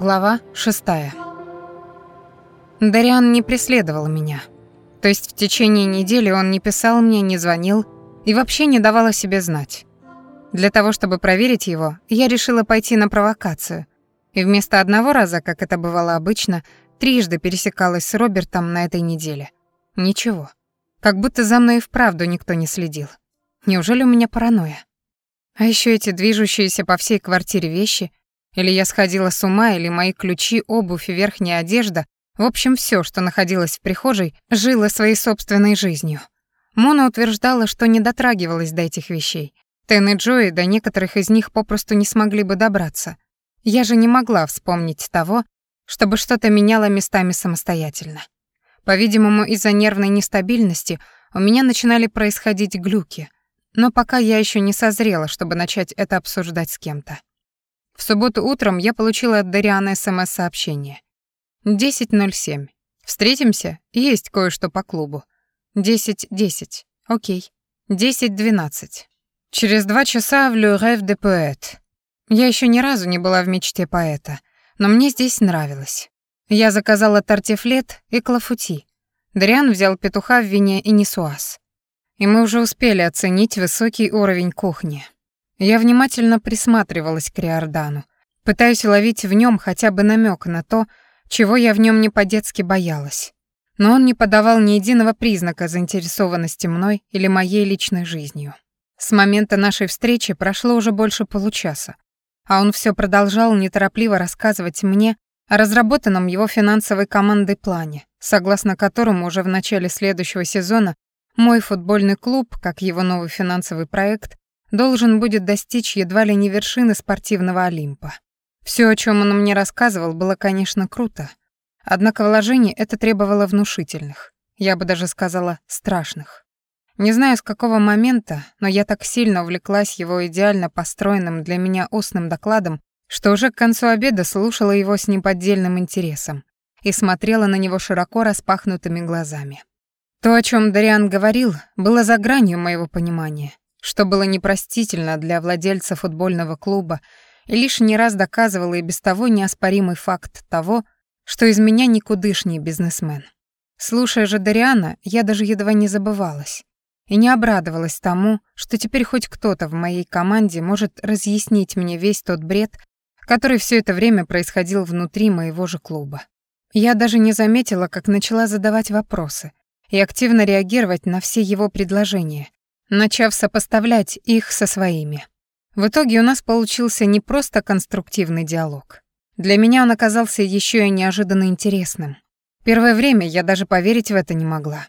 Глава шестая. Дариан не преследовал меня. То есть в течение недели он не писал мне, не звонил и вообще не давал о себе знать. Для того, чтобы проверить его, я решила пойти на провокацию. И вместо одного раза, как это бывало обычно, трижды пересекалась с Робертом на этой неделе. Ничего. Как будто за мной и вправду никто не следил. Неужели у меня паранойя? А еще эти движущиеся по всей квартире вещи. Или я сходила с ума, или мои ключи, обувь и верхняя одежда, в общем, все, что находилось в прихожей, жило своей собственной жизнью. Мона утверждала, что не дотрагивалась до этих вещей. Тен и Джои до некоторых из них попросту не смогли бы добраться. Я же не могла вспомнить того, чтобы что-то меняло местами самостоятельно. По-видимому, из-за нервной нестабильности у меня начинали происходить глюки — но пока я еще не созрела, чтобы начать это обсуждать с кем-то. В субботу утром я получила от Дарианы СМС-сообщение. 10.07. Встретимся? Есть кое-что по клубу. 10.10. Окей. 10.12. Через два часа в Le Rêve de. Я еще ни разу не была в мечте поэта, но мне здесь нравилось. Я заказала тартифлет и клафути. Дариан взял петуха в вине и несуаз и мы уже успели оценить высокий уровень кухни. Я внимательно присматривалась к Риордану, пытаясь ловить в нем хотя бы намек на то, чего я в нем не по-детски боялась. Но он не подавал ни единого признака заинтересованности мной или моей личной жизнью. С момента нашей встречи прошло уже больше получаса, а он все продолжал неторопливо рассказывать мне о разработанном его финансовой командой плане, согласно которому уже в начале следующего сезона мой футбольный клуб, как его новый финансовый проект, должен будет достичь едва ли не вершины спортивного Олимпа. Все, о чем он мне рассказывал, было, конечно, круто. Однако вложение это требовало внушительных, я бы даже сказала, страшных. Не знаю, с какого момента, но я так сильно увлеклась его идеально построенным для меня устным докладом, что уже к концу обеда слушала его с неподдельным интересом и смотрела на него широко распахнутыми глазами. То, о чем Дариан говорил, было за гранью моего понимания, что было непростительно для владельца футбольного клуба и лишний раз доказывало и без того неоспоримый факт того, что из меня никудышний бизнесмен. Слушая же Дариана, я даже едва не забывалась и не обрадовалась тому, что теперь хоть кто-то в моей команде может разъяснить мне весь тот бред, который все это время происходил внутри моего же клуба. Я даже не заметила, как начала задавать вопросы, и активно реагировать на все его предложения, начав сопоставлять их со своими. В итоге у нас получился не просто конструктивный диалог. Для меня он оказался еще и неожиданно интересным. Первое время я даже поверить в это не могла.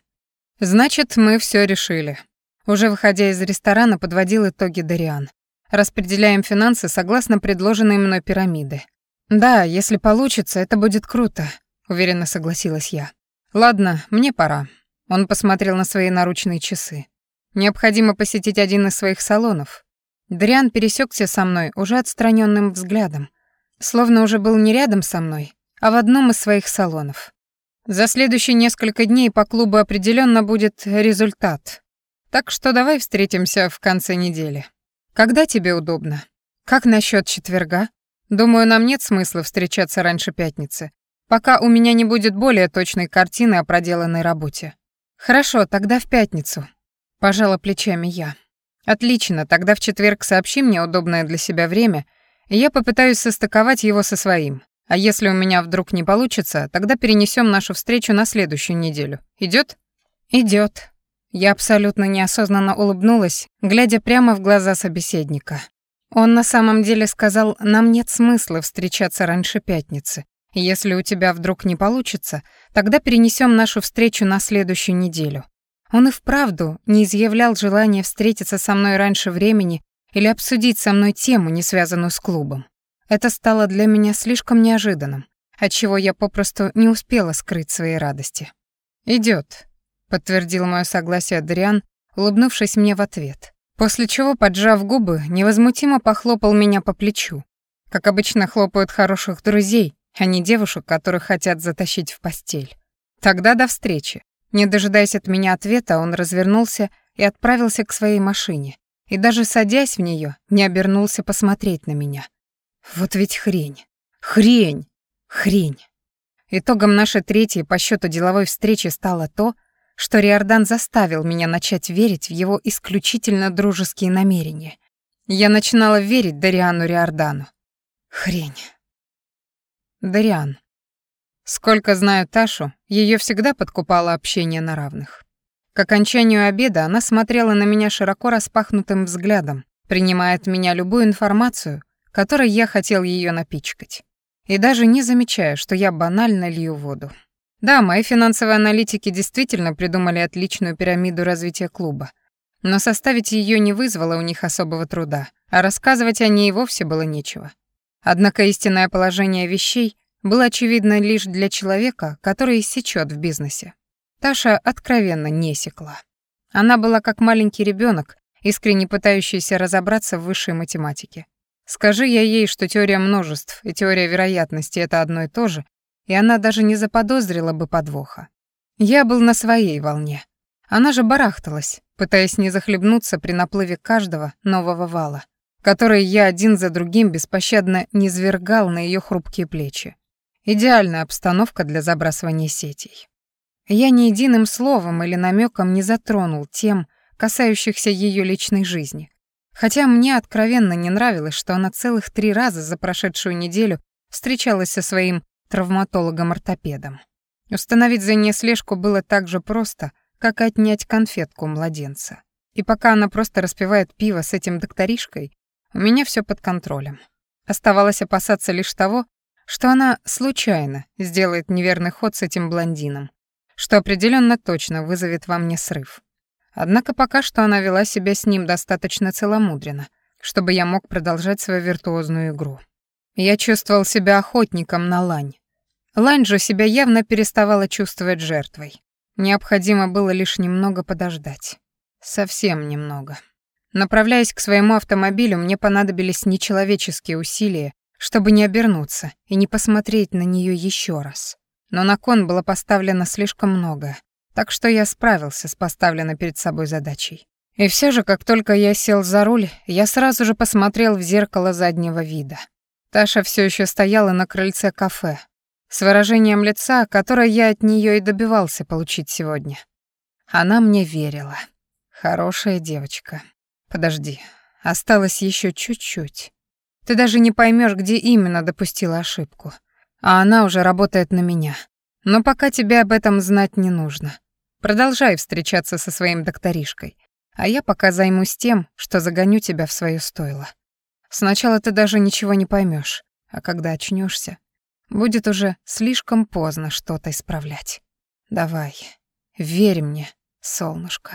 Значит, мы все решили. Уже выходя из ресторана, подводил итоги Дариан. Распределяем финансы согласно предложенной мной пирамиды. Да, если получится, это будет круто, уверенно согласилась я. Ладно, мне пора. Он посмотрел на свои наручные часы. Необходимо посетить один из своих салонов. Дриан пересекся со мной уже отстраненным взглядом, словно уже был не рядом со мной, а в одном из своих салонов. За следующие несколько дней по клубу определенно будет результат. Так что давай встретимся в конце недели. Когда тебе удобно? Как насчет четверга? Думаю, нам нет смысла встречаться раньше пятницы, пока у меня не будет более точной картины о проделанной работе. «Хорошо, тогда в пятницу», — пожала плечами я. «Отлично, тогда в четверг сообщи мне удобное для себя время, и я попытаюсь состыковать его со своим. А если у меня вдруг не получится, тогда перенесем нашу встречу на следующую неделю. Идет? Идет. Я абсолютно неосознанно улыбнулась, глядя прямо в глаза собеседника. Он на самом деле сказал, нам нет смысла встречаться раньше пятницы. Если у тебя вдруг не получится, тогда перенесем нашу встречу на следующую неделю. Он и вправду не изъявлял желания встретиться со мной раньше времени или обсудить со мной тему, не связанную с клубом. Это стало для меня слишком неожиданным, отчего я попросту не успела скрыть своей радости. Идет, подтвердил мое согласие Адриан, улыбнувшись мне в ответ. После чего, поджав губы, невозмутимо похлопал меня по плечу, как обычно хлопают хороших друзей, а не девушек, которых хотят затащить в постель. Тогда до встречи. Не дожидаясь от меня ответа, он развернулся и отправился к своей машине. И даже садясь в нее, не обернулся посмотреть на меня. Вот ведь хрень. Хрень! Хрень. Итогом нашей третьей по счету деловой встречи стало то, что Риордан заставил меня начать верить в его исключительно дружеские намерения. Я начинала верить Дариану Риордану. Хрень. Дариан. Сколько знаю Ташу, ее всегда подкупало общение на равных. К окончанию обеда она смотрела на меня широко распахнутым взглядом, принимая от меня любую информацию, которой я хотел ее напичкать. И даже не замечая, что я банально лью воду. Да, мои финансовые аналитики действительно придумали отличную пирамиду развития клуба. Но составить ее не вызвало у них особого труда, а рассказывать о ней вовсе было нечего. Однако истинное положение вещей было очевидно лишь для человека, который иссечёт в бизнесе. Таша откровенно не секла. Она была как маленький ребенок, искренне пытающийся разобраться в высшей математике. Скажи я ей, что теория множеств и теория вероятности — это одно и то же, и она даже не заподозрила бы подвоха. Я был на своей волне. Она же барахталась, пытаясь не захлебнуться при наплыве каждого нового вала, который я один за другим беспощадно низвергал на ее хрупкие плечи. Идеальная обстановка для забрасывания сетей. Я ни единым словом или намеком не затронул тем, касающихся ее личной жизни. Хотя мне откровенно не нравилось, что она целых три раза за прошедшую неделю встречалась со своим травматологом-ортопедом. Установить за ней слежку было так же просто, как отнять конфетку младенца. И пока она просто распивает пиво с этим докторишкой, у меня все под контролем. Оставалось опасаться лишь того, что она случайно сделает неверный ход с этим блондином, что определенно точно вызовет во мне срыв. Однако пока что она вела себя с ним достаточно целомудренно, чтобы я мог продолжать свою виртуозную игру. Я чувствовал себя охотником на лань. Лань же себя явно переставала чувствовать жертвой. Необходимо было лишь немного подождать. Совсем немного. Направляясь к своему автомобилю, мне понадобились нечеловеческие усилия, чтобы не обернуться и не посмотреть на нее еще раз. Но на кон было поставлено слишком много, так что я справился с поставленной перед собой задачей. И все же, как только я сел за руль, я сразу же посмотрел в зеркало заднего вида. Таша все еще стояла на крыльце кафе, с выражением лица, которое я от нее и добивался получить сегодня. Она мне верила. Хорошая девочка. Подожди, осталось еще чуть-чуть. Ты даже не поймешь, где именно допустила ошибку. А она уже работает на меня. Но пока тебе об этом знать не нужно. Продолжай встречаться со своим докторишкой. А я пока займусь тем, что загоню тебя в свое стойло. Сначала ты даже ничего не поймешь, а когда очнешься, будет уже слишком поздно что-то исправлять. Давай, верь мне, солнышко.